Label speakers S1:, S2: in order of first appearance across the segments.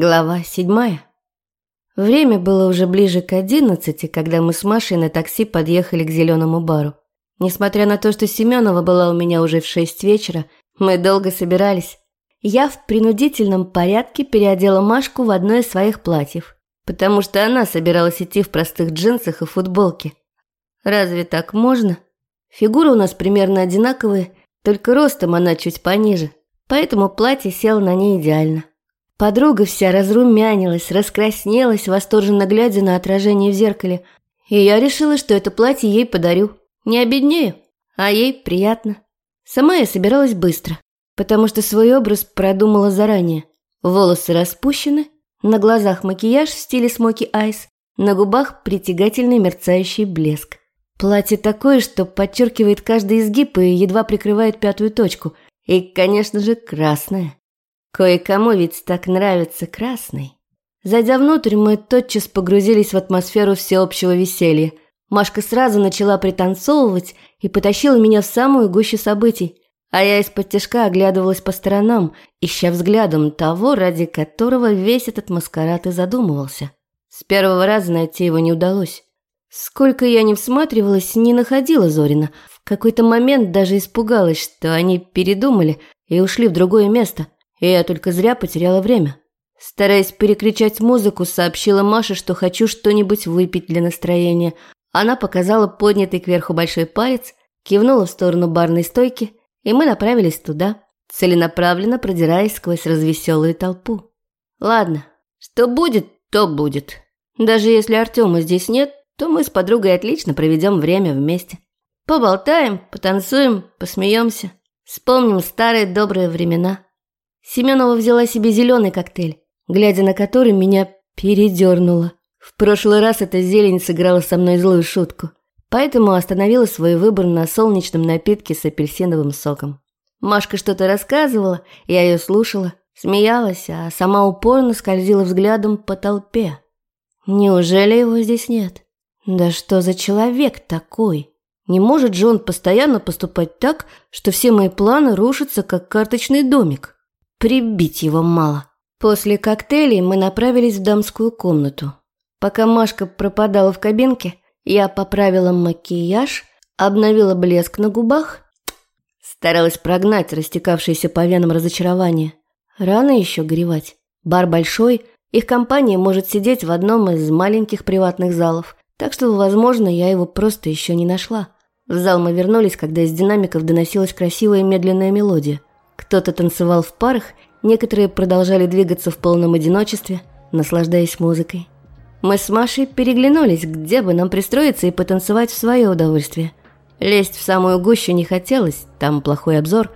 S1: Глава седьмая. Время было уже ближе к одиннадцати, когда мы с Машей на такси подъехали к зеленому бару. Несмотря на то, что Семенова была у меня уже в шесть вечера, мы долго собирались. Я в принудительном порядке переодела Машку в одно из своих платьев, потому что она собиралась идти в простых джинсах и футболке. Разве так можно? Фигуры у нас примерно одинаковые, только ростом она чуть пониже, поэтому платье село на ней идеально. Подруга вся разрумянилась, раскраснелась, восторженно глядя на отражение в зеркале. И я решила, что это платье ей подарю. Не обеднею, а ей приятно. Сама я собиралась быстро, потому что свой образ продумала заранее. Волосы распущены, на глазах макияж в стиле смоки айс, на губах притягательный мерцающий блеск. Платье такое, что подчеркивает каждый изгиб и едва прикрывает пятую точку. И, конечно же, красное. Кое-кому ведь так нравится красный. Зайдя внутрь, мы тотчас погрузились в атмосферу всеобщего веселья. Машка сразу начала пританцовывать и потащила меня в самую гущу событий, а я из-под тяжка оглядывалась по сторонам, ища взглядом того, ради которого весь этот маскарад и задумывался. С первого раза найти его не удалось. Сколько я не всматривалась, не находила Зорина. В какой-то момент даже испугалась, что они передумали и ушли в другое место – и я только зря потеряла время. Стараясь перекричать музыку, сообщила Маше, что хочу что-нибудь выпить для настроения. Она показала поднятый кверху большой палец, кивнула в сторону барной стойки, и мы направились туда, целенаправленно продираясь сквозь развеселую толпу. Ладно, что будет, то будет. Даже если Артема здесь нет, то мы с подругой отлично проведем время вместе. Поболтаем, потанцуем, посмеемся, вспомним старые добрые времена. Семенова взяла себе зеленый коктейль, глядя на который меня передернуло. В прошлый раз эта зелень сыграла со мной злую шутку, поэтому остановила свой выбор на солнечном напитке с апельсиновым соком. Машка что-то рассказывала, я ее слушала, смеялась, а сама упорно скользила взглядом по толпе. Неужели его здесь нет? Да что за человек такой? Не может же он постоянно поступать так, что все мои планы рушатся, как карточный домик. Прибить его мало. После коктейлей мы направились в дамскую комнату. Пока Машка пропадала в кабинке, я поправила макияж, обновила блеск на губах, старалась прогнать растекавшееся по венам разочарование. Рано еще горевать. Бар большой, их компания может сидеть в одном из маленьких приватных залов, так что, возможно, я его просто еще не нашла. В зал мы вернулись, когда из динамиков доносилась красивая медленная мелодия. Кто-то танцевал в парах, некоторые продолжали двигаться в полном одиночестве, наслаждаясь музыкой. Мы с Машей переглянулись, где бы нам пристроиться и потанцевать в свое удовольствие. Лезть в самую гущу не хотелось, там плохой обзор.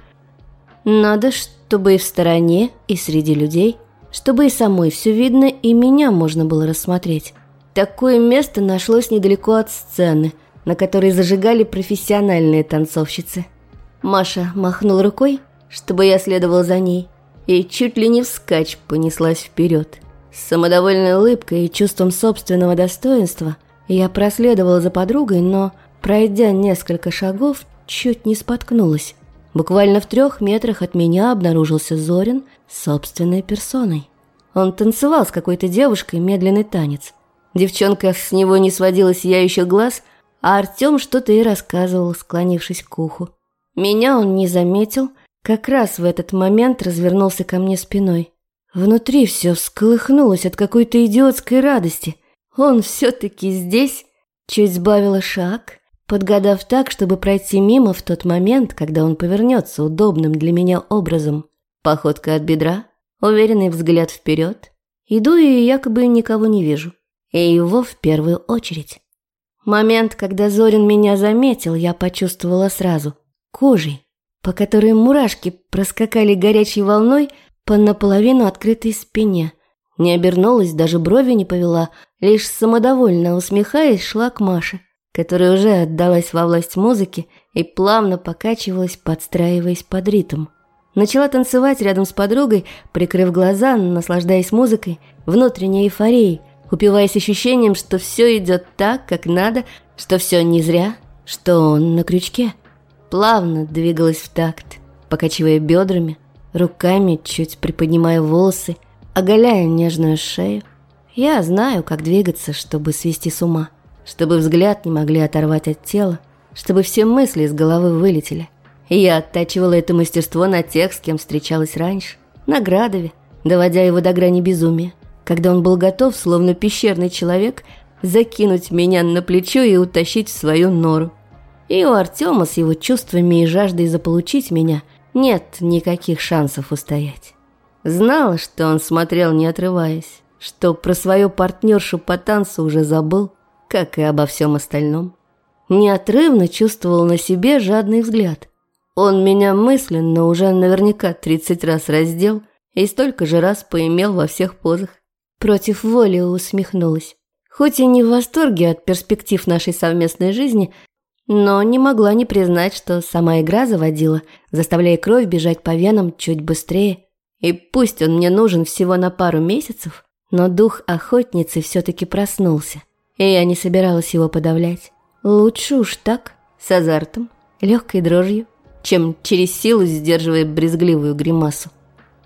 S1: Надо, чтобы и в стороне, и среди людей, чтобы и самой все видно, и меня можно было рассмотреть. Такое место нашлось недалеко от сцены, на которой зажигали профессиональные танцовщицы. Маша махнула рукой, чтобы я следовал за ней, и чуть ли не вскачь понеслась вперед. С самодовольной улыбкой и чувством собственного достоинства я проследовала за подругой, но, пройдя несколько шагов, чуть не споткнулась. Буквально в трех метрах от меня обнаружился Зорин собственной персоной. Он танцевал с какой-то девушкой медленный танец. Девчонка с него не сводила сияющих глаз, а Артем что-то и рассказывал, склонившись к уху. Меня он не заметил – как раз в этот момент развернулся ко мне спиной. Внутри все всколыхнулось от какой-то идиотской радости. Он все-таки здесь. Чуть сбавила шаг, подгадав так, чтобы пройти мимо в тот момент, когда он повернется удобным для меня образом. Походка от бедра, уверенный взгляд вперед. Иду и якобы никого не вижу. И его в первую очередь. Момент, когда Зорин меня заметил, я почувствовала сразу. Кожей по которой мурашки проскакали горячей волной по наполовину открытой спине. Не обернулась, даже брови не повела, лишь самодовольно усмехаясь шла к Маше, которая уже отдалась во власть музыки и плавно покачивалась, подстраиваясь под ритм. Начала танцевать рядом с подругой, прикрыв глаза, наслаждаясь музыкой, внутренней эйфорией, упиваясь ощущением, что все идет так, как надо, что все не зря, что он на крючке плавно двигалась в такт, покачивая бедрами, руками чуть приподнимая волосы, оголяя нежную шею. Я знаю, как двигаться, чтобы свести с ума, чтобы взгляд не могли оторвать от тела, чтобы все мысли из головы вылетели. Я оттачивала это мастерство на тех, с кем встречалась раньше, на Градове, доводя его до грани безумия, когда он был готов, словно пещерный человек, закинуть меня на плечо и утащить в свою нору. И у Артема с его чувствами и жаждой заполучить меня нет никаких шансов устоять. Знала, что он смотрел не отрываясь, что про свою партнершу по танцу уже забыл, как и обо всем остальном. Неотрывно чувствовал на себе жадный взгляд. Он меня мысленно уже наверняка 30 раз раздел и столько же раз поимел во всех позах. Против воли усмехнулась. Хоть и не в восторге от перспектив нашей совместной жизни, но не могла не признать, что сама игра заводила, заставляя кровь бежать по венам чуть быстрее. И пусть он мне нужен всего на пару месяцев, но дух охотницы все-таки проснулся, и я не собиралась его подавлять. Лучше уж так, с азартом, легкой дрожью, чем через силу сдерживая брезгливую гримасу.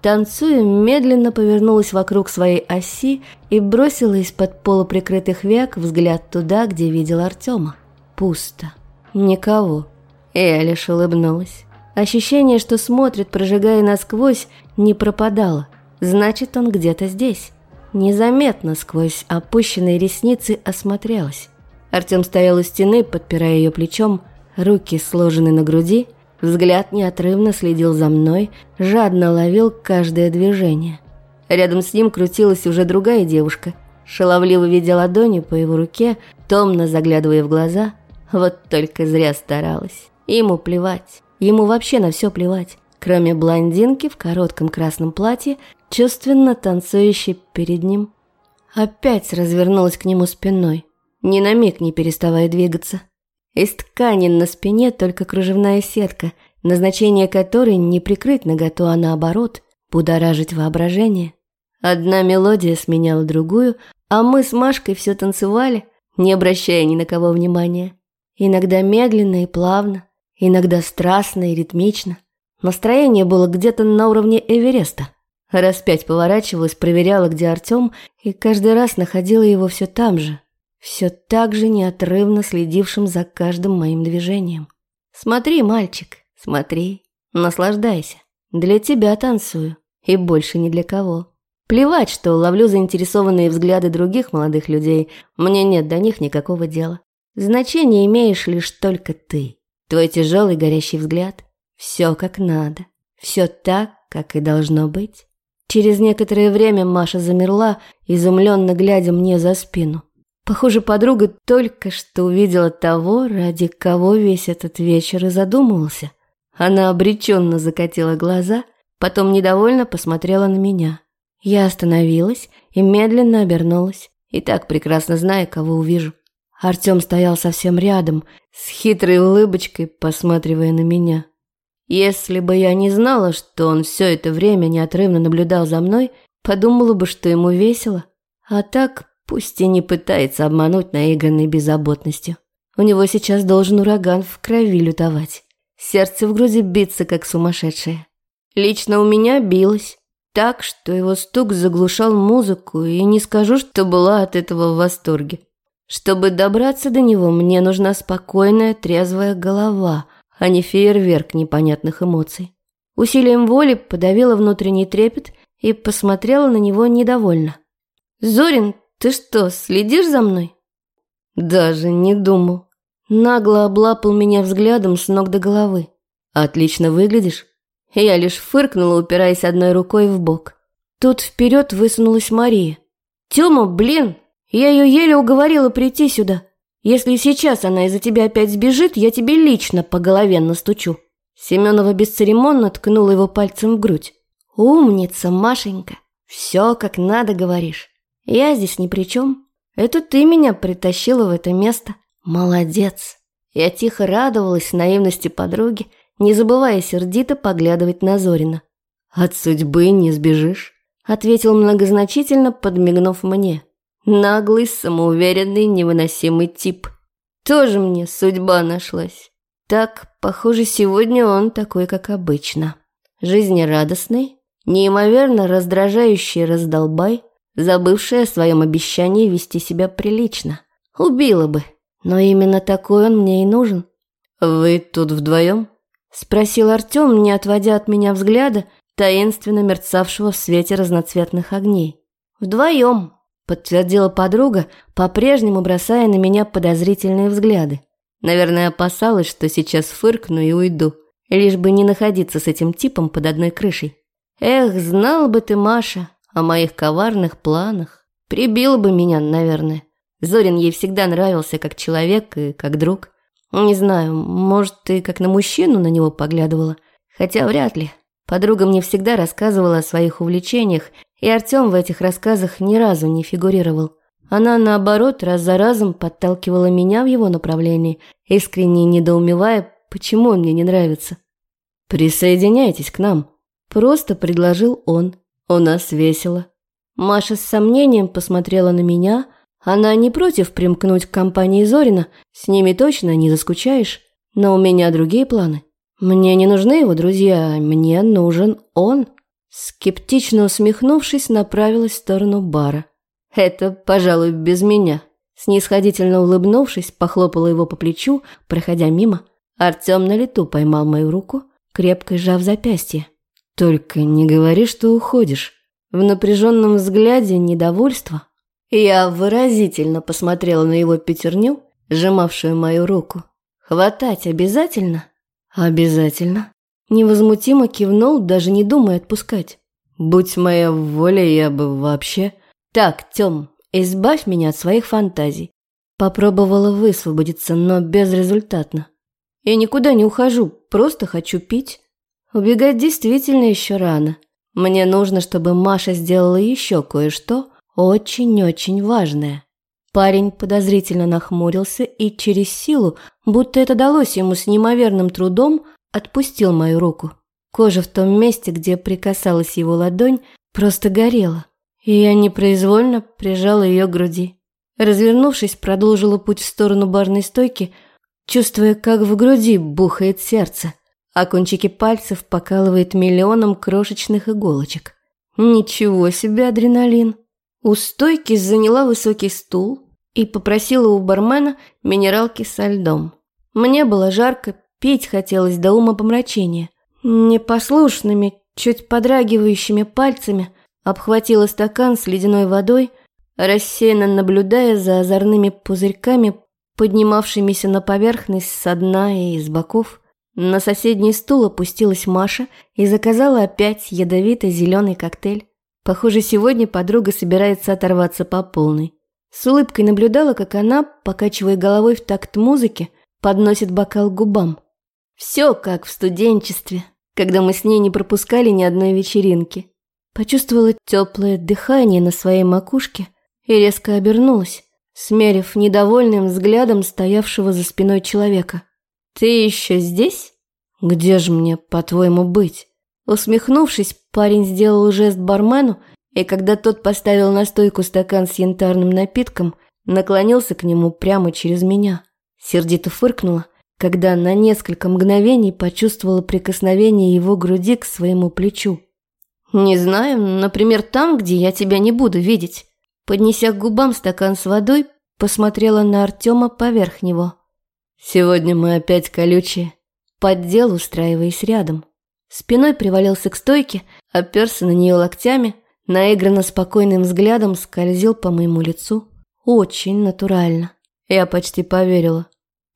S1: Танцуя, медленно повернулась вокруг своей оси и бросила из-под полуприкрытых век взгляд туда, где видел Артема. Пусто. Никого. Я лишь улыбнулась. Ощущение, что смотрит, прожигая насквозь, не пропадало. Значит, он где-то здесь. Незаметно сквозь опущенные ресницы осмотрелась. Артем стоял у стены, подпирая ее плечом, руки сложены на груди, взгляд неотрывно следил за мной, жадно ловил каждое движение. Рядом с ним крутилась уже другая девушка, шаловливо видя ладони по его руке, томно заглядывая в глаза – вот только зря старалась. Ему плевать. Ему вообще на все плевать. Кроме блондинки в коротком красном платье, чувственно танцующей перед ним. Опять развернулась к нему спиной, ни на миг не переставая двигаться. Из ткани на спине только кружевная сетка, назначение которой не прикрыть наготу, а наоборот, будоражить воображение. Одна мелодия сменяла другую, а мы с Машкой все танцевали, не обращая ни на кого внимания. Иногда медленно и плавно, иногда страстно и ритмично. Настроение было где-то на уровне Эвереста. Раз пять поворачивалась, проверяла, где Артем, и каждый раз находила его все там же, все так же неотрывно следившим за каждым моим движением. «Смотри, мальчик, смотри, наслаждайся. Для тебя танцую, и больше ни для кого. Плевать, что ловлю заинтересованные взгляды других молодых людей, мне нет до них никакого дела. Значение имеешь лишь только ты. Твой тяжелый горящий взгляд. Все как надо. Все так, как и должно быть. Через некоторое время Маша замерла, изумленно глядя мне за спину. Похоже, подруга только что увидела того, ради кого весь этот вечер и задумывался. Она обреченно закатила глаза, потом недовольно посмотрела на меня. Я остановилась и медленно обернулась, и так прекрасно зная, кого увижу. Артем стоял совсем рядом, с хитрой улыбочкой, посматривая на меня. Если бы я не знала, что он все это время неотрывно наблюдал за мной, подумала бы, что ему весело. А так, пусть и не пытается обмануть наигранной беззаботностью. У него сейчас должен ураган в крови лютовать. Сердце в груди биться, как сумасшедшее. Лично у меня билось. Так, что его стук заглушал музыку, и не скажу, что была от этого в восторге. Чтобы добраться до него, мне нужна спокойная, трезвая голова, а не фейерверк непонятных эмоций. Усилием воли подавила внутренний трепет и посмотрела на него недовольно. «Зорин, ты что, следишь за мной?» Даже не думал. Нагло облапал меня взглядом с ног до головы. «Отлично выглядишь». Я лишь фыркнула, упираясь одной рукой в бок. Тут вперед высунулась Мария. «Тёма, блин, я ее еле уговорила прийти сюда. Если сейчас она из-за тебя опять сбежит, я тебе лично по голове настучу». Семенова бесцеремонно ткнула его пальцем в грудь. «Умница, Машенька. Все как надо говоришь. Я здесь ни при чем. Это ты меня притащила в это место. Молодец». Я тихо радовалась наивности подруги, не забывая сердито поглядывать на Зорина. «От судьбы не сбежишь», — ответил многозначительно, подмигнув мне. Наглый, самоуверенный, невыносимый тип. Тоже мне судьба нашлась. Так, похоже, сегодня он такой, как обычно. Жизнерадостный, Неимоверно раздражающий раздолбай, забывший о своем обещании вести себя прилично. Убила бы, но именно такой он мне и нужен. «Вы тут вдвоем?» – спросил Артем, не отводя от меня взгляда, таинственно мерцавшего в свете разноцветных огней. «Вдвоем», – подтвердила подруга, по-прежнему бросая на меня подозрительные взгляды. Наверное, опасалась, что сейчас фыркну и уйду, лишь бы не находиться с этим типом под одной крышей. Эх, знал бы ты, Маша, о моих коварных планах. Прибила бы меня, наверное. Зорин ей всегда нравился как человек и как друг. Не знаю, может, ты как на мужчину на него поглядывала, хотя вряд ли. Подруга мне всегда рассказывала о своих увлечениях, и Артем в этих рассказах ни разу не фигурировал. Она, наоборот, раз за разом подталкивала меня в его направлении, искренне недоумевая, почему он мне не нравится. «Присоединяйтесь к нам», – просто предложил он. «У нас весело». Маша с сомнением посмотрела на меня. Она не против примкнуть к компании Зорина, с ними точно не заскучаешь. Но у меня другие планы. Мне не нужны его друзья, мне нужен он. Скептично усмехнувшись, направилась в сторону бара. Это, пожалуй, без меня. Снисходительно улыбнувшись, похлопала его по плечу, проходя мимо. Артем на лету поймал мою руку, крепко сжав запястье. «Только не говори, что уходишь». В напряженном взгляде недовольство. Я выразительно посмотрела на его пятерню, сжимавшую мою руку. «Хватать обязательно?» «Обязательно». Невозмутимо кивнул, даже не думая отпускать. «Будь моя воля, я бы вообще...» «Так, Тём, избавь меня от своих фантазий». Попробовала высвободиться, но безрезультатно. «Я никуда не ухожу, просто хочу пить». Убегать действительно еще рано. Мне нужно, чтобы Маша сделала еще кое-что очень-очень важное. Парень подозрительно нахмурился и через силу, будто это далось ему с неимоверным трудом, отпустил мою руку. Кожа в том месте, где прикасалась его ладонь, просто горела, и я непроизвольно прижала ее к груди. Развернувшись, продолжила путь в сторону барной стойки, чувствуя, как в груди бухает сердце, а кончики пальцев покалывает миллионом крошечных иголочек. Ничего себе адреналин! У стойки заняла высокий стул, и попросила у бармена минералки со льдом. Мне было жарко, пить хотелось до ума помрачения. Непослушными, чуть подрагивающими пальцами обхватила стакан с ледяной водой, рассеянно наблюдая за озорными пузырьками, поднимавшимися на поверхность со дна и из боков. На соседний стул опустилась Маша и заказала опять ядовитый зеленый коктейль. Похоже, сегодня подруга собирается оторваться по полной. С улыбкой наблюдала, как она, покачивая головой в такт музыки, подносит бокал к губам. Все как в студенчестве, когда мы с ней не пропускали ни одной вечеринки. Почувствовала теплое дыхание на своей макушке и резко обернулась, смерив недовольным взглядом стоявшего за спиной человека. «Ты еще здесь? Где же мне, по-твоему, быть?» Усмехнувшись, парень сделал жест бармену, и когда тот поставил на стойку стакан с янтарным напитком, наклонился к нему прямо через меня. Сердито фыркнула, когда на несколько мгновений почувствовала прикосновение его груди к своему плечу. «Не знаю, например, там, где я тебя не буду видеть». Поднеся к губам стакан с водой, посмотрела на Артема поверх него. «Сегодня мы опять колючие». Поддел, устраиваясь рядом. Спиной привалился к стойке, оперся на нее локтями – наигранно спокойным взглядом скользил по моему лицу. Очень натурально. Я почти поверила.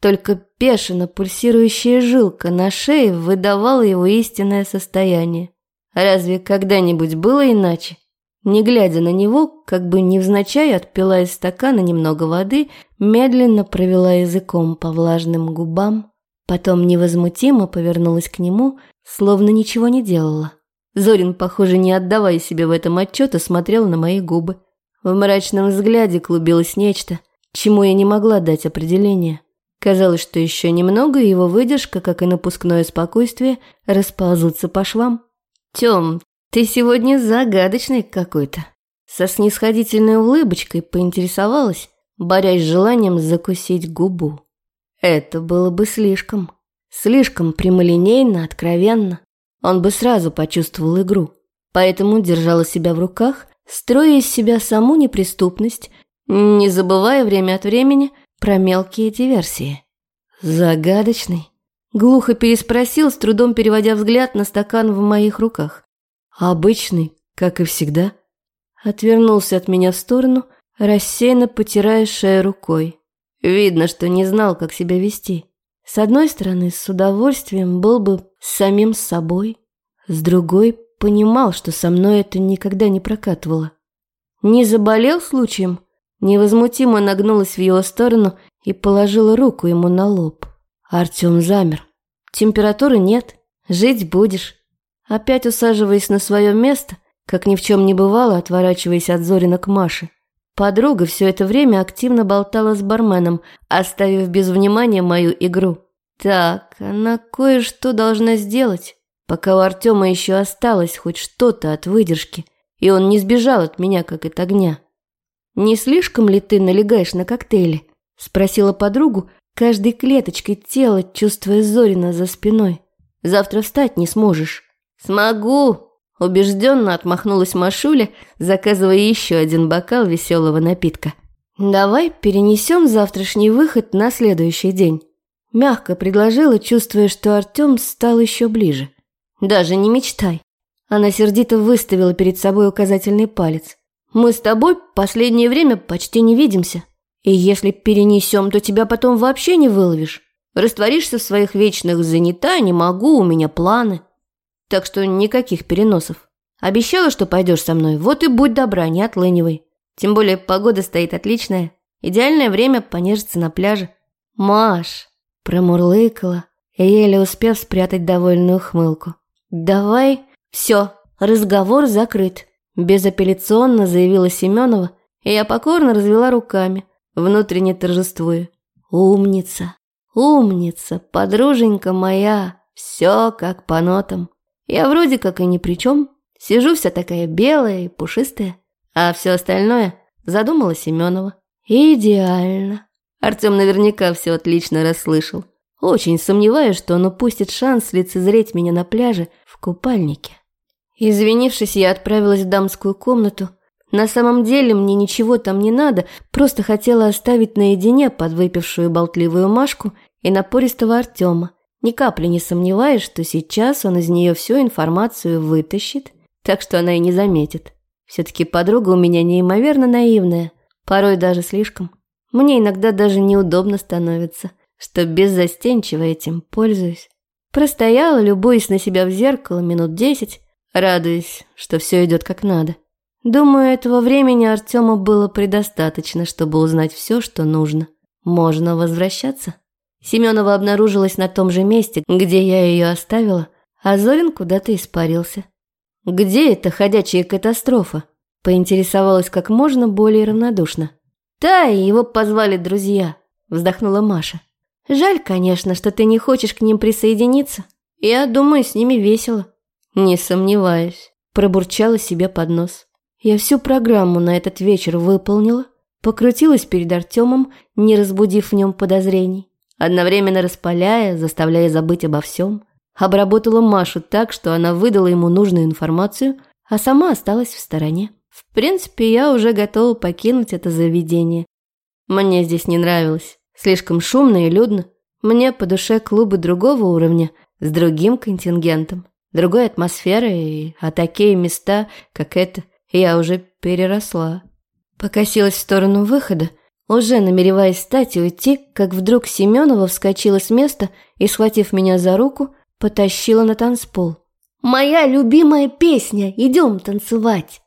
S1: Только бешено пульсирующая жилка на шее выдавала его истинное состояние. Разве когда-нибудь было иначе? Не глядя на него, как бы невзначай отпила из стакана немного воды, медленно провела языком по влажным губам, потом невозмутимо повернулась к нему, словно ничего не делала. Зорин, похоже, не отдавая себе в этом отчета, смотрел на мои губы. В мрачном взгляде клубилось нечто, чему я не могла дать определение. Казалось, что еще немного, его выдержка, как и напускное спокойствие, расползутся по швам. «Тем, ты сегодня загадочный какой-то». Со снисходительной улыбочкой поинтересовалась, борясь с желанием закусить губу. Это было бы слишком. Слишком прямолинейно, откровенно. Он бы сразу почувствовал игру. поэтому держала себя в руках, строя из себя саму неприступность, не забывая время от времени про мелкие диверсии. «Загадочный?» – глухо переспросил, с трудом переводя взгляд на стакан в моих руках. «Обычный, как и всегда». Отвернулся от меня в сторону, рассеянно потирая шею рукой. Видно, что не знал, как себя вести. С одной стороны, с удовольствием был бы самим собой, с другой понимал, что со мной это никогда не прокатывало. Не заболел случаем? Невозмутимо нагнулась в его сторону и положила руку ему на лоб. Артем замер. Температуры нет, жить будешь. Опять усаживаясь на свое место, как ни в чем не бывало, отворачиваясь от Зорина к Маше. Подруга все это время активно болтала с барменом, оставив без внимания мою игру. Так, она кое-что должна сделать, пока у Артема еще осталось хоть что-то от выдержки, и он не сбежал от меня, как от огня. «Не слишком ли ты налегаешь на коктейли?» – спросила подругу, каждой клеточкой тела, чувствуя Зорина за спиной. «Завтра встать не сможешь». «Смогу!» Убежденно отмахнулась Машуля, заказывая еще один бокал веселого напитка. «Давай перенесем завтрашний выход на следующий день», – мягко предложила, чувствуя, что Артем стал еще ближе. «Даже не мечтай». Она сердито выставила перед собой указательный палец. «Мы с тобой последнее время почти не видимся. И если перенесем, то тебя потом вообще не выловишь. Растворишься в своих вечных «занята, не могу, у меня планы». Так что никаких переносов. Обещала, что пойдешь со мной, вот и будь добра, не отлынивай. Тем более погода стоит отличная. Идеальное время понежиться на пляже. Маш, промурлыкала, еле успев спрятать довольную хмылку. Давай, все, разговор закрыт. Безапелляционно заявила Семенова, и я покорно развела руками, внутренне торжествуя. Умница, умница, подруженька моя, все как по нотам. Я вроде как и ни при чем. Сижу вся такая белая и пушистая. А все остальное задумала Семенова. Идеально. Артем наверняка все отлично расслышал. Очень сомневаюсь, что он упустит шанс лицезреть меня на пляже в купальнике. Извинившись, я отправилась в дамскую комнату. На самом деле мне ничего там не надо, просто хотела оставить наедине подвыпившую болтливую Машку и напористого Артема, ни капли не сомневаюсь, что сейчас он из нее всю информацию вытащит, так что она и не заметит. Все-таки подруга у меня неимоверно наивная, порой даже слишком. Мне иногда даже неудобно становится, что беззастенчиво этим пользуюсь. Простояла, любуясь на себя в зеркало минут десять, радуясь, что все идет как надо. Думаю, этого времени Артему было предостаточно, чтобы узнать все, что нужно. Можно возвращаться. Семенова обнаружилась на том же месте, где я ее оставила, а Зорин куда-то испарился. «Где эта ходячая катастрофа?» – поинтересовалась как можно более равнодушно. «Да, и его позвали друзья», – вздохнула Маша. «Жаль, конечно, что ты не хочешь к ним присоединиться. Я думаю, с ними весело». «Не сомневаюсь», – пробурчала себе под нос. Я всю программу на этот вечер выполнила, покрутилась перед Артемом, не разбудив в нем подозрений одновременно распаляя, заставляя забыть обо всем. Обработала Машу так, что она выдала ему нужную информацию, а сама осталась в стороне. В принципе, я уже готова покинуть это заведение. Мне здесь не нравилось. Слишком шумно и людно. Мне по душе клубы другого уровня, с другим контингентом, другой атмосферой, а такие места, как это, я уже переросла. Покосилась в сторону выхода, уже намереваясь встать и уйти, как вдруг Семенова вскочила с места и, схватив меня за руку, потащила на танцпол. «Моя любимая песня! Идем танцевать!»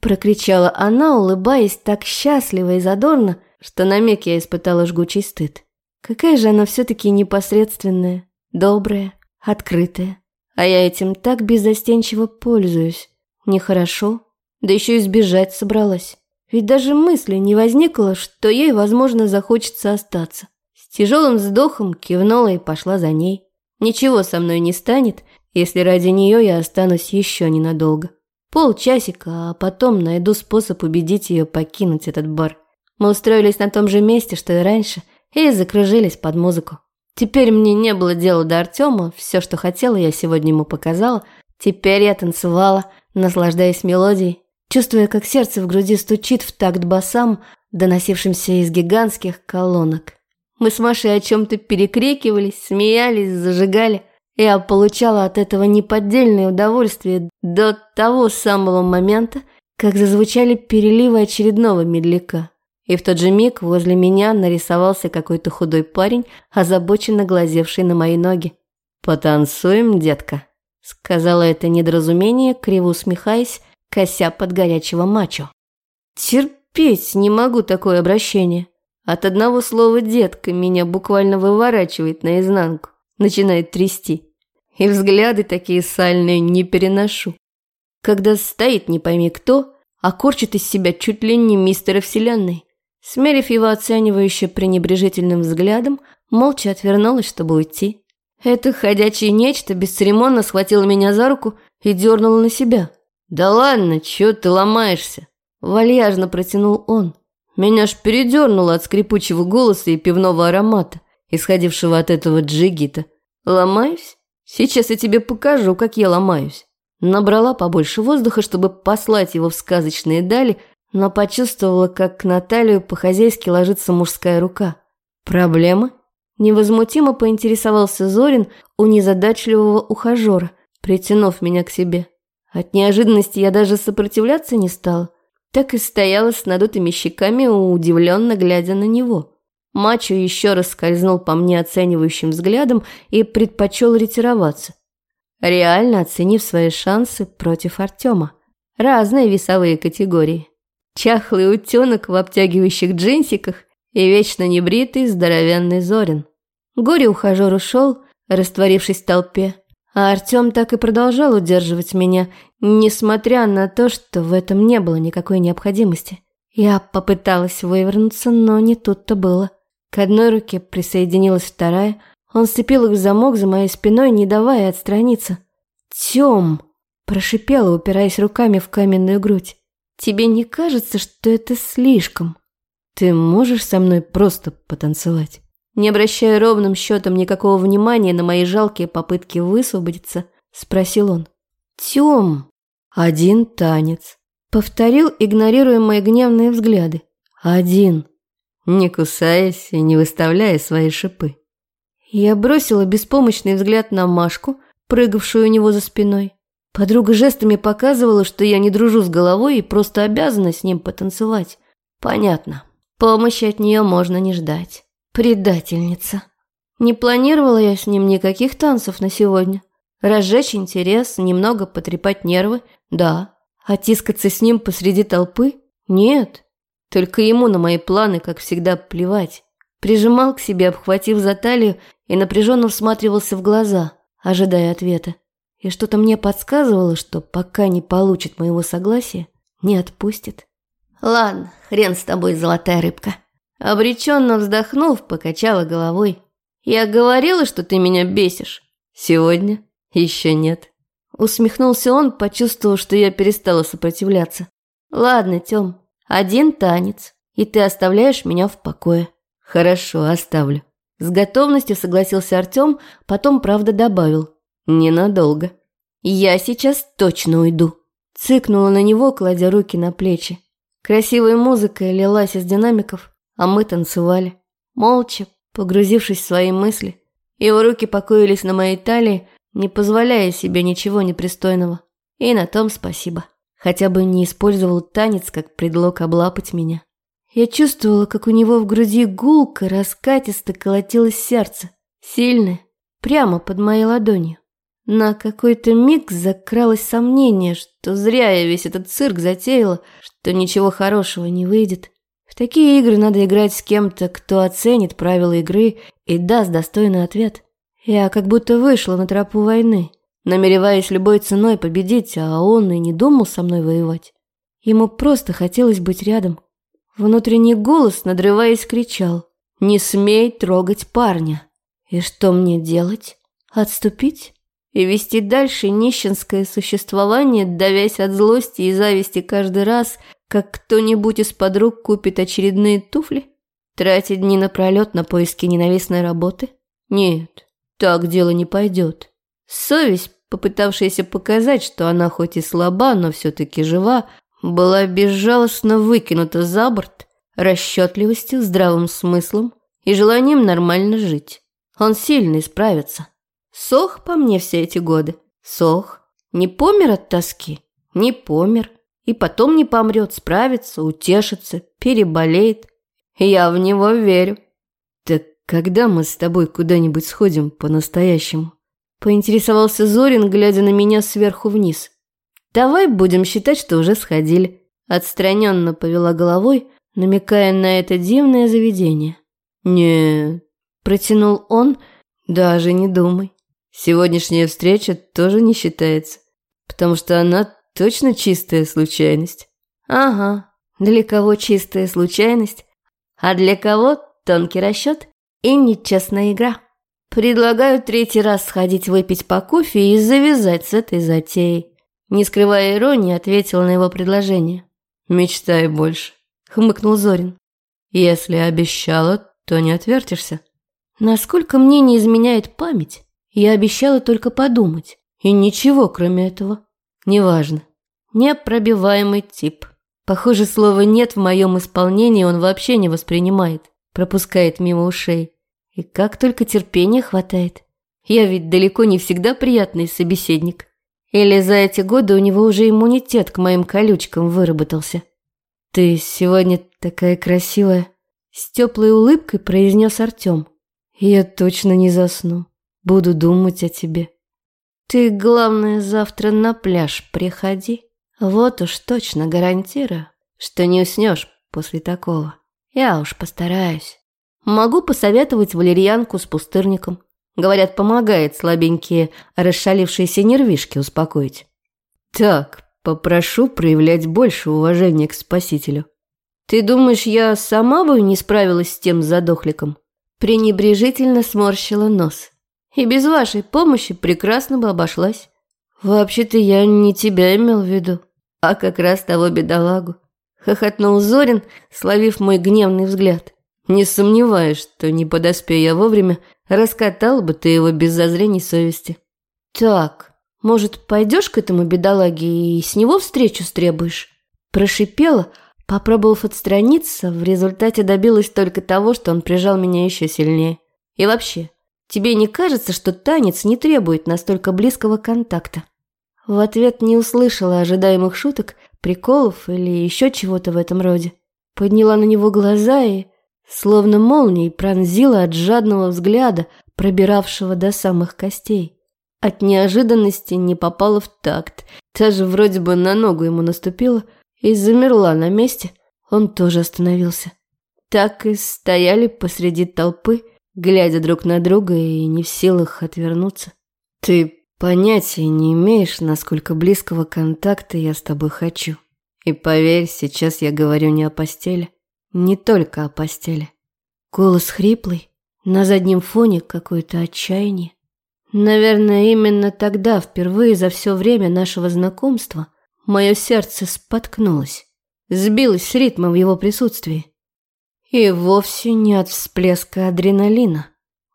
S1: Прокричала она, улыбаясь так счастливо и задорно, что на миг я испытала жгучий стыд. Какая же она все-таки непосредственная, добрая, открытая. А я этим так беззастенчиво пользуюсь. Нехорошо. Да еще и сбежать собралась. Ведь даже мысли не возникло, что ей, возможно, захочется остаться. С тяжелым вздохом кивнула и пошла за ней. Ничего со мной не станет, если ради нее я останусь еще ненадолго. Полчасика, а потом найду способ убедить ее покинуть этот бар. Мы устроились на том же месте, что и раньше, и закружились под музыку. Теперь мне не было дела до Артема, все, что хотела, я сегодня ему показала, Теперь я танцевала, наслаждаясь мелодией, чувствуя, как сердце в груди стучит в такт басам, доносившимся из гигантских колонок. Мы с Машей о чем-то перекрикивались, смеялись, зажигали. Я получала от этого неподдельное удовольствие до того самого момента, как зазвучали переливы очередного медляка. И в тот же миг возле меня нарисовался какой-то худой парень, озабоченно глазевший на мои ноги. «Потанцуем, детка», — сказала это недоразумение, криво усмехаясь, кося под горячего мачо. Терпеть не могу такое обращение. От одного слова «детка» меня буквально выворачивает наизнанку, начинает трясти. И взгляды такие сальные не переношу. Когда стоит не пойми кто, а корчит из себя чуть ли не мистера Вселенной. Смерив его оценивающе пренебрежительным взглядом, молча отвернулась, чтобы уйти. Это ходячее нечто бесцеремонно схватило меня за руку и дернуло на себя. «Да ладно, чё ты ломаешься?» Вальяжно протянул он. Меня аж передернуло от скрипучего голоса и пивного аромата, исходившего от этого джигита. «Ломаюсь? Сейчас я тебе покажу, как я ломаюсь». Набрала побольше воздуха, чтобы послать его в сказочные дали, но почувствовала, как на талию по-хозяйски ложится мужская рука. «Проблемы?» Невозмутимо поинтересовался Зорин у незадачливого ухажера, притянув меня к себе. От неожиданности я даже сопротивляться не стала так и стояла с надутыми щеками, удивленно глядя на него. Мачо еще раз скользнул по мне оценивающим взглядом и предпочел ретироваться, реально оценив свои шансы против Артема. Разные весовые категории. Чахлый утенок в обтягивающих джинсиках и вечно небритый здоровенный Зорин. Горе-ухажер ушел, растворившись в толпе, а Артем так и продолжал удерживать меня, несмотря на то, что в этом не было никакой необходимости. Я попыталась вывернуться, но не тут-то было. К одной руке присоединилась вторая. Он сцепил их в замок за моей спиной, не давая отстраниться. «Тем!» – прошипела, упираясь руками в каменную грудь. «Тебе не кажется, что это слишком? Ты можешь со мной просто потанцевать?» Не обращая ровным счетом никакого внимания на мои жалкие попытки высвободиться, спросил он. «Тем, один танец», — повторил, игнорируя мои гневные взгляды. «Один, не кусаясь и не выставляя свои шипы». Я бросила беспомощный взгляд на Машку, прыгавшую у него за спиной. Подруга жестами показывала, что я не дружу с головой и просто обязана с ним потанцевать. Понятно. Помощи от нее можно не ждать. Предательница. Не планировала я с ним никаких танцев на сегодня. Разжечь интерес, немного потрепать нервы, да. А тискаться с ним посреди толпы? Нет. Только ему на мои планы, как всегда, плевать. Прижимал к себе, обхватив за талию, и напряженно всматривался в глаза, ожидая ответа. И что-то мне подсказывало, что пока не получит моего согласия, не отпустит. «Ладно, хрен с тобой, золотая рыбка». Обреченно вздохнув, покачала головой. «Я говорила, что ты меня бесишь. Сегодня еще нет». Усмехнулся он, почувствовав, что я перестала сопротивляться. «Ладно, Тём, один танец, и ты оставляешь меня в покое». «Хорошо, оставлю». С готовностью согласился Артём, потом, правда, добавил. «Ненадолго». «Я сейчас точно уйду». Цыкнула на него, кладя руки на плечи. Красивая музыка лилась из динамиков, а мы танцевали. Молча, погрузившись в свои мысли. Его руки покоились на моей талии, не позволяя себе ничего непристойного. И на том спасибо. Хотя бы не использовал танец как предлог облапать меня. Я чувствовала, как у него в груди гулко, раскатисто колотилось сердце. Сильное, прямо под моей ладонью. На какой-то миг закралось сомнение, что зря я весь этот цирк затеяла, что ничего хорошего не выйдет. В такие игры надо играть с кем-то, кто оценит правила игры и даст достойный ответ. Я как будто вышла на тропу войны, намереваясь любой ценой победить, а он и не думал со мной воевать. Ему просто хотелось быть рядом. Внутренний голос, надрываясь, кричал «Не смей трогать парня!» И что мне делать? Отступить? И вести дальше нищенское существование, давясь от злости и зависти каждый раз, как кто-нибудь из подруг купит очередные туфли? Тратить дни напролет на поиски ненавистной работы? Нет, так дело не пойдет. Совесть попытавшаяся показать, что она хоть и слаба, но все-таки жива, была безжалостно выкинута за борт расчетливостью, здравым смыслом и желанием нормально жить. Он сильно исправится. Сох по мне все эти годы. Сох. Не помер от тоски? Не помер. И потом не помрет, справится, утешится, переболеет. Я в него верю. Так когда мы с тобой куда-нибудь сходим по-настоящему? Поинтересовался Зорин, глядя на меня сверху вниз. Давай будем считать, что уже сходили. Отстраненно повела головой, намекая на это дивное заведение. «Нет», – протянул он, – «даже не думай. Сегодняшняя встреча тоже не считается, потому что она точно чистая случайность». «Ага, для кого чистая случайность, а для кого тонкий расчет и нечестная игра. Предлагаю третий раз сходить выпить по кофе и завязать с этой затеей». Не скрывая иронии, ответил на его предложение. «Мечтай больше», — хмыкнул Зорин. «Если обещала, то не отвертишься». Насколько мне не изменяет память, я обещала только подумать. И ничего, кроме этого. Неважно. Непробиваемый тип. Похоже, слова «нет» в моем исполнении он вообще не воспринимает, пропускает мимо ушей. И как только терпения хватает. Я ведь далеко не всегда приятный собеседник. Или за эти годы у него уже иммунитет к моим колючкам выработался. «Ты сегодня такая красивая», — с теплой улыбкой произнес Артем. «Я точно не засну. Буду думать о тебе». «Ты, главное, завтра на пляж приходи. Вот уж точно гарантирую, что не уснешь после такого. Я уж постараюсь. Могу посоветовать валерьянку с пустырником. Говорят, помогает слабенькие, расшалившиеся нервишки успокоить. Так, попрошу проявлять больше уважения к спасителю. Ты думаешь, я сама бы не справилась с тем задохликом? Пренебрежительно сморщила нос. И без вашей помощи прекрасно бы обошлась. Вообще-то я не тебя имел в виду, а как раз того бедолагу. Хохотнул Зорин, словив мой гневный взгляд. Не сомневаюсь, что не подоспея я вовремя, Раскатал бы ты его без зазрений совести. Так, может, пойдешь к этому бедолаге и с него встречу стребуешь? Прошипела, попробовав отстраниться, в результате добилась только того, что он прижал меня еще сильнее. И вообще, тебе не кажется, что танец не требует настолько близкого контакта? В ответ не услышала ожидаемых шуток, приколов или еще чего-то в этом роде. Подняла на него глаза и словно молнией пронзила от жадного взгляда, пробиравшего до самых костей. От неожиданности не попала в такт, даже вроде бы на ногу ему наступила и замерла на месте. Он тоже остановился. Так и стояли посреди толпы, глядя друг на друга и не в силах отвернуться. «Ты понятия не имеешь, насколько близкого контакта я с тобой хочу. И поверь, сейчас я говорю не о постели. Не только о постели. Голос хриплый, на заднем фоне какое-то отчаяние. Наверное, именно тогда, впервые за все время нашего знакомства, мое сердце споткнулось, сбилось с ритма в его присутствии. И вовсе не от всплеска адреналина.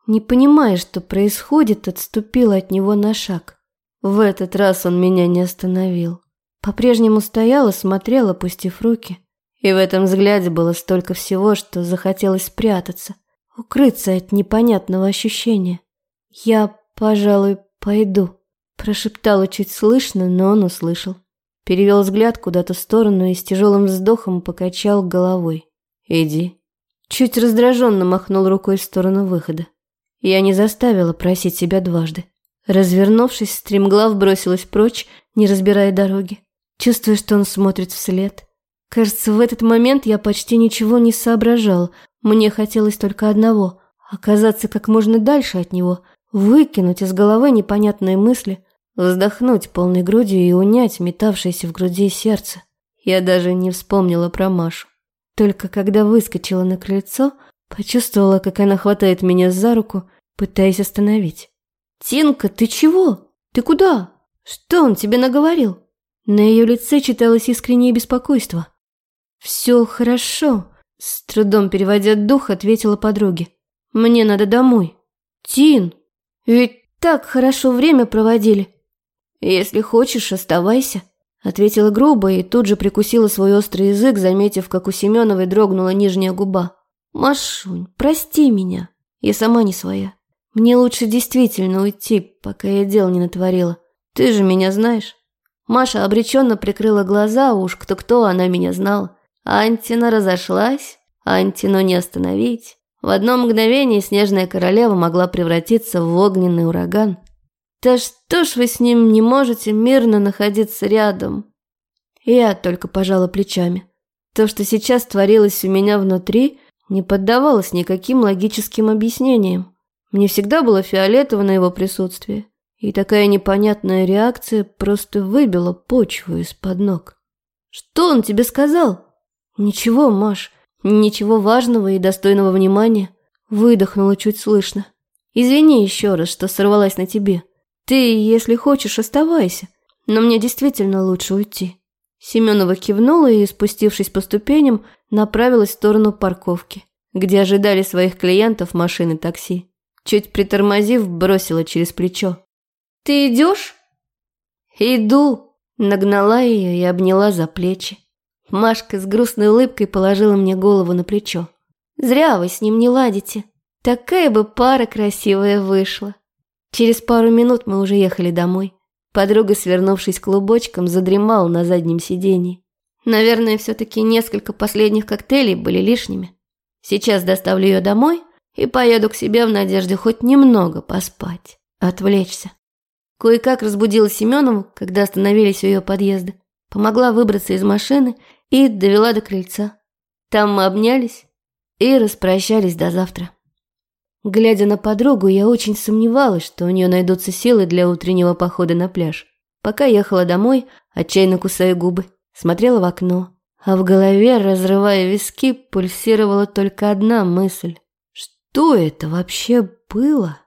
S1: Не понимая, что происходит, отступила от него на шаг. В этот раз он меня не остановил. По-прежнему стояла, смотрела, опустив руки. И в этом взгляде было столько всего, что захотелось спрятаться, укрыться от непонятного ощущения. «Я, пожалуй, пойду», – прошептала чуть слышно, но он услышал. Перевел взгляд куда-то в сторону и с тяжелым вздохом покачал головой. «Иди». Чуть раздраженно махнул рукой в сторону выхода. Я не заставила просить себя дважды. Развернувшись, стремглав бросилась прочь, не разбирая дороги. Чувствуя, что он смотрит вслед – Кажется, в этот момент я почти ничего не соображал. Мне хотелось только одного – оказаться как можно дальше от него, выкинуть из головы непонятные мысли, вздохнуть полной грудью и унять метавшееся в груди сердце. Я даже не вспомнила про Машу. Только когда выскочила на крыльцо, почувствовала, как она хватает меня за руку, пытаясь остановить. «Тинка, ты чего? Ты куда? Что он тебе наговорил?» На ее лице читалось искреннее беспокойство. «Все хорошо», – с трудом переводя дух, ответила подруге. «Мне надо домой». «Тин, ведь так хорошо время проводили. Если хочешь, оставайся», – ответила грубо и тут же прикусила свой острый язык, заметив, как у Семеновой дрогнула нижняя губа. «Машунь, прости меня. Я сама не своя. Мне лучше действительно уйти, пока я дел не натворила. Ты же меня знаешь». Маша обреченно прикрыла глаза, уж кто-кто, она меня знала. Антина разошлась, Антину не остановить. В одно мгновение снежная королева могла превратиться в огненный ураган. Да что ж вы с ним не можете мирно находиться рядом? Я только пожала плечами. То, что сейчас творилось у меня внутри, не поддавалось никаким логическим объяснениям. Мне всегда было фиолетово на его присутствие, и такая непонятная реакция просто выбила почву из-под ног. «Что он тебе сказал?» «Ничего, Маш, ничего важного и достойного внимания». Выдохнула чуть слышно. «Извини еще раз, что сорвалась на тебе. Ты, если хочешь, оставайся, но мне действительно лучше уйти». Семенова кивнула и, спустившись по ступеням, направилась в сторону парковки, где ожидали своих клиентов машины такси. Чуть притормозив, бросила через плечо. «Ты идешь?» «Иду», – нагнала ее и обняла за плечи. Машка с грустной улыбкой положила мне голову на плечо. «Зря вы с ним не ладите. Такая бы пара красивая вышла». Через пару минут мы уже ехали домой. Подруга, свернувшись клубочком, задремала на заднем сиденье. Наверное, все-таки несколько последних коктейлей были лишними. Сейчас доставлю ее домой и поеду к себе в надежде хоть немного поспать, отвлечься. Кое-как разбудила Семенову, когда остановились у ее подъезда. Помогла выбраться из машины и довела до крыльца. Там мы обнялись и распрощались до завтра. Глядя на подругу, я очень сомневалась, что у нее найдутся силы для утреннего похода на пляж. Пока ехала домой, отчаянно кусая губы, смотрела в окно, а в голове, разрывая виски, пульсировала только одна мысль. Что это вообще было?